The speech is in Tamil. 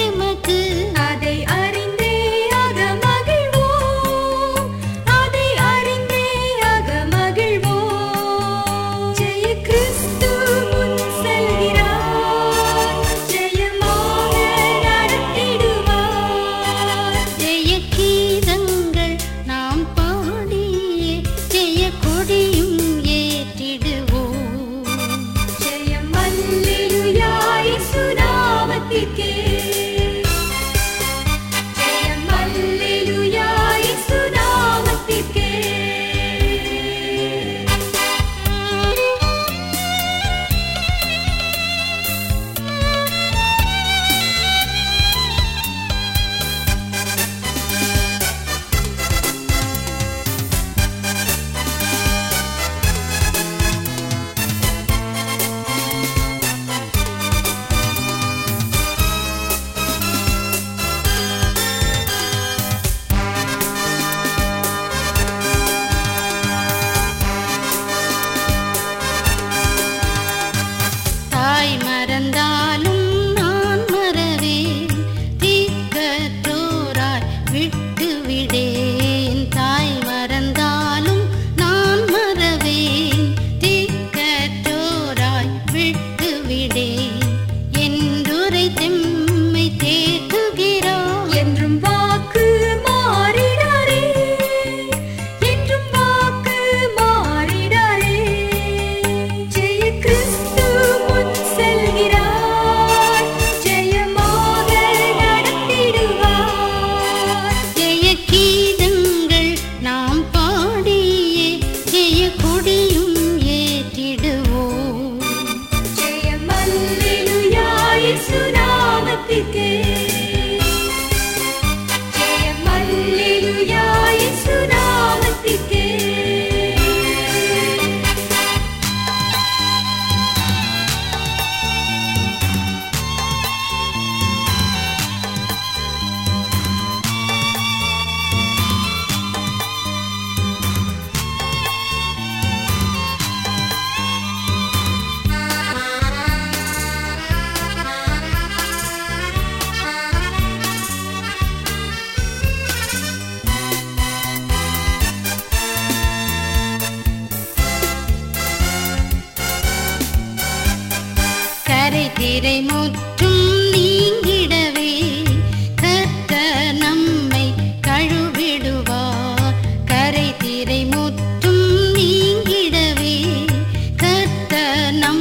அன்பெமக்கு அதை मितिं मिते तुगे சிறை முற்றும் நீங்கிடவே கத்த நம்மை கழுவிடுவார் கரை திரை முற்றும் நீங்கிடவே கத்த நம்